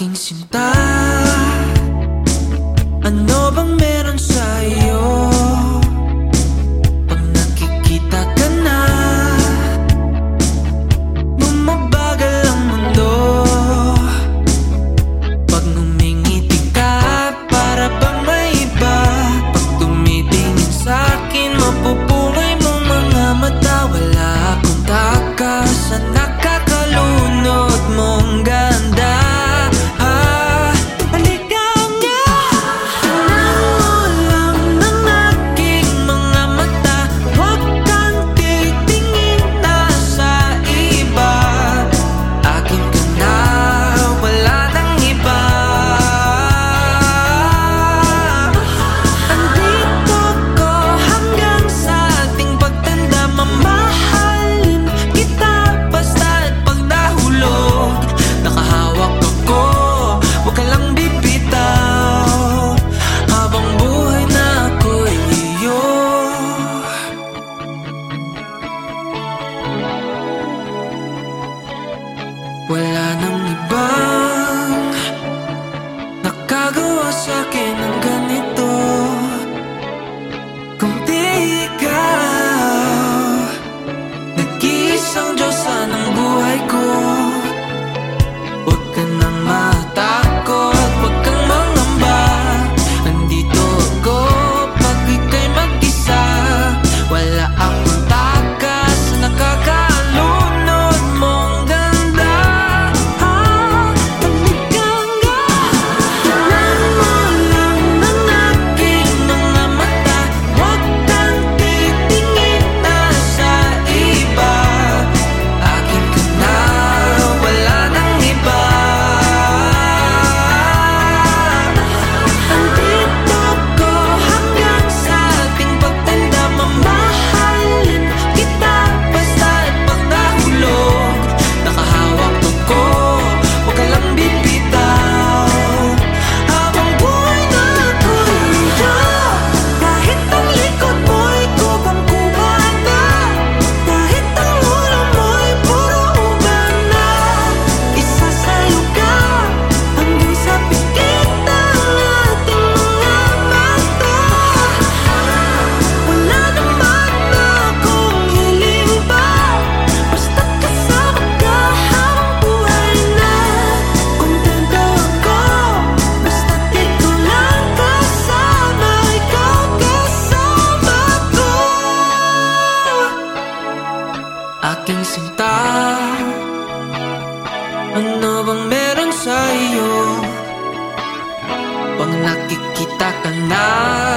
平行的 now